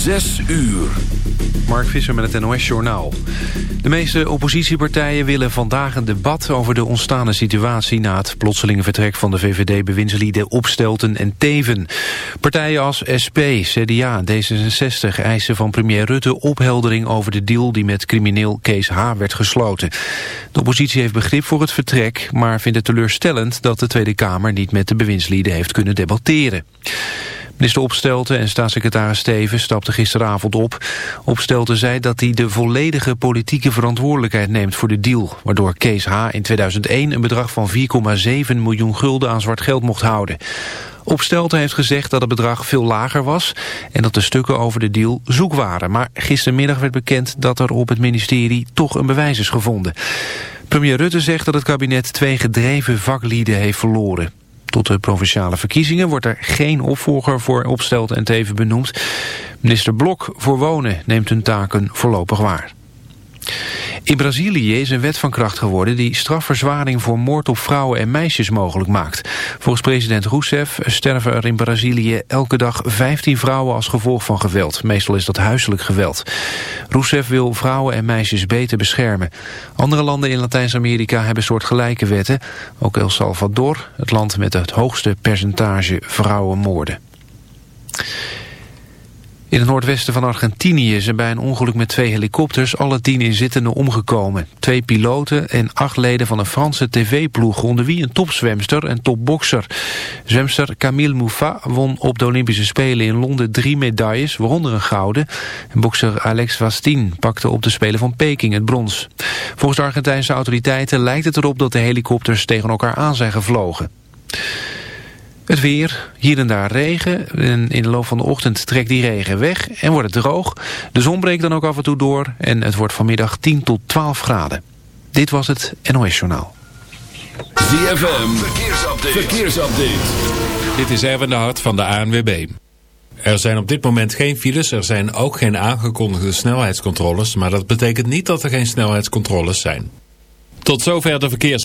Zes uur. Mark Visser met het NOS Journaal. De meeste oppositiepartijen willen vandaag een debat over de ontstane situatie... na het plotselinge vertrek van de VVD-bewindslieden Opstelten en Teven. Partijen als SP, CDA en D66 eisen van premier Rutte opheldering over de deal... die met crimineel Kees H. werd gesloten. De oppositie heeft begrip voor het vertrek, maar vindt het teleurstellend... dat de Tweede Kamer niet met de bewindslieden heeft kunnen debatteren. Minister Opstelten en staatssecretaris Steven stapten gisteravond op. Opstelten zei dat hij de volledige politieke verantwoordelijkheid neemt voor de deal... waardoor Kees H. in 2001 een bedrag van 4,7 miljoen gulden aan zwart geld mocht houden. Opstelten heeft gezegd dat het bedrag veel lager was... en dat de stukken over de deal zoek waren. Maar gistermiddag werd bekend dat er op het ministerie toch een bewijs is gevonden. Premier Rutte zegt dat het kabinet twee gedreven vaklieden heeft verloren. Tot de provinciale verkiezingen wordt er geen opvolger voor Opstelt en Teven benoemd. Minister Blok voor Wonen neemt hun taken voorlopig waar. In Brazilië is een wet van kracht geworden die strafverzwaring voor moord op vrouwen en meisjes mogelijk maakt. Volgens president Rousseff sterven er in Brazilië elke dag 15 vrouwen als gevolg van geweld. Meestal is dat huiselijk geweld. Rousseff wil vrouwen en meisjes beter beschermen. Andere landen in Latijns-Amerika hebben soortgelijke wetten. Ook El Salvador, het land met het hoogste percentage vrouwenmoorden. In het noordwesten van Argentinië zijn bij een ongeluk met twee helikopters alle tien inzittenden omgekomen. Twee piloten en acht leden van een Franse tv-ploeg, onder wie een topzwemster en topbokser. Zwemster Camille Mouffat won op de Olympische Spelen in Londen drie medailles, waaronder een gouden. En bokser Alex Vastin pakte op de Spelen van Peking het brons. Volgens de Argentijnse autoriteiten lijkt het erop dat de helikopters tegen elkaar aan zijn gevlogen. Het weer, hier en daar regen. En in de loop van de ochtend trekt die regen weg en wordt het droog. De zon breekt dan ook af en toe door en het wordt vanmiddag 10 tot 12 graden. Dit was het NOS Journaal. ZFM, verkeersupdate. verkeersupdate. Dit is Erwin de Hart van de ANWB. Er zijn op dit moment geen files, er zijn ook geen aangekondigde snelheidscontroles... maar dat betekent niet dat er geen snelheidscontroles zijn. Tot zover de verkeers...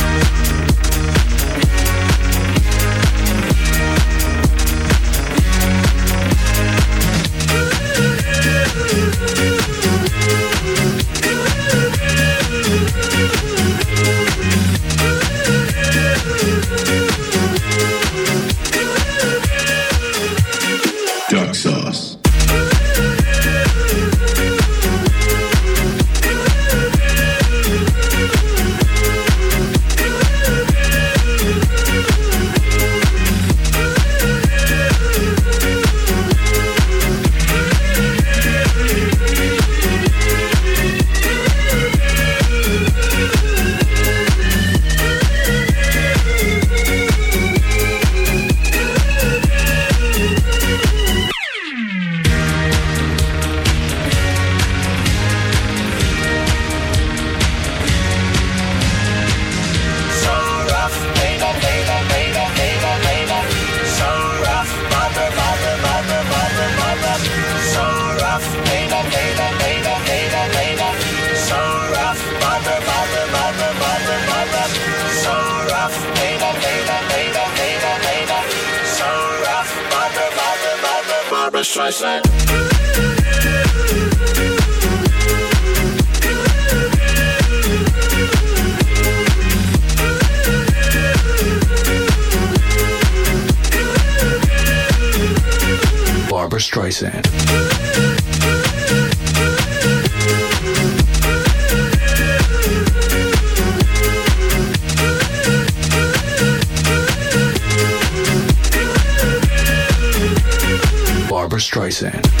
let's. Barbara Streisand. Streisand.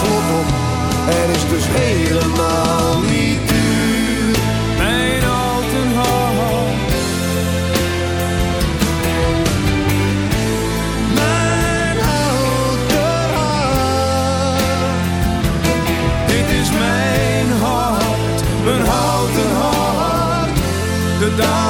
Slot op. Is dus helemaal niet duur. Mijn houten hart. Mijn houten hart. Dit is mijn hart, mijn houten hart. De dames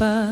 Papa.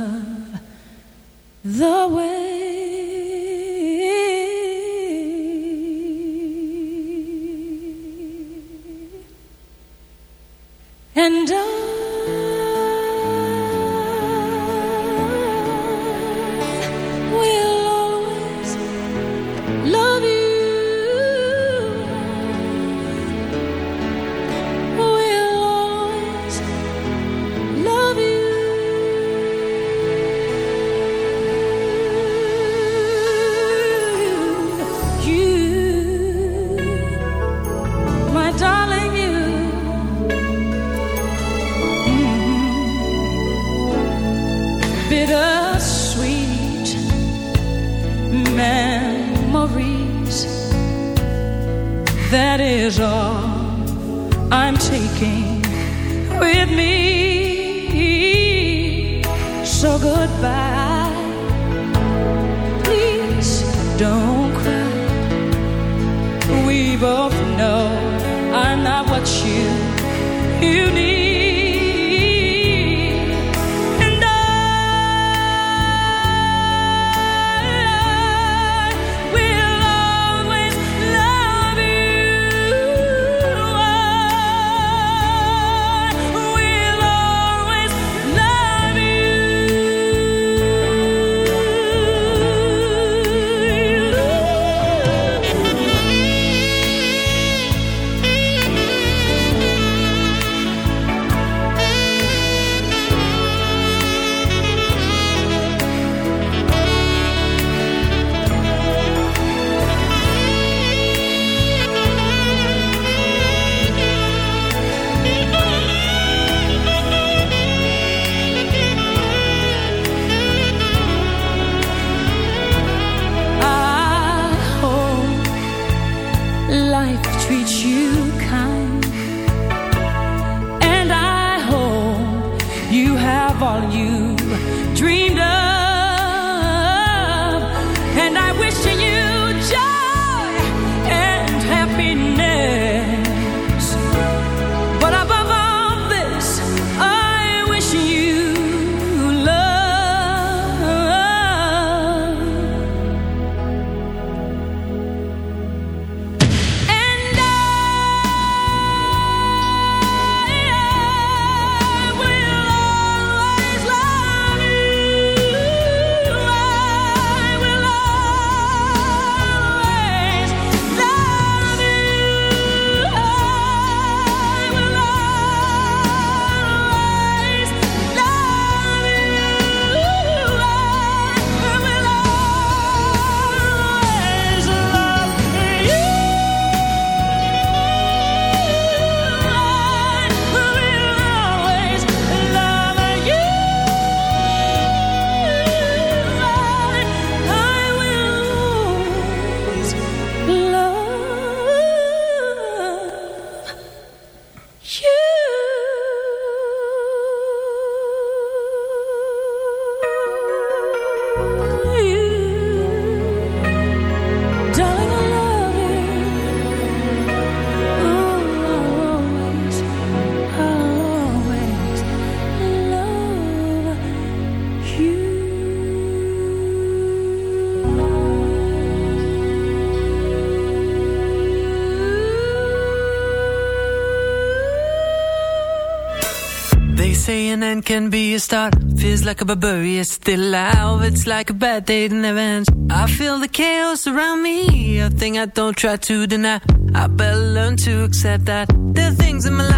can be a start. Feels like a barbarian still alive. It's like a bad day in never ends. I feel the chaos around me, a thing I don't try to deny. I better learn to accept that there are things in my life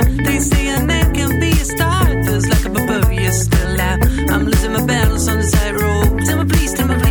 Like a still. I'm losing my balance on the tightrope. Tell me please, tell me please,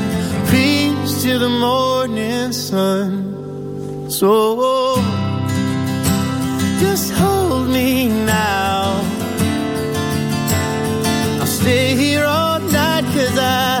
to the morning sun. So just hold me now. I'll stay here all night cause I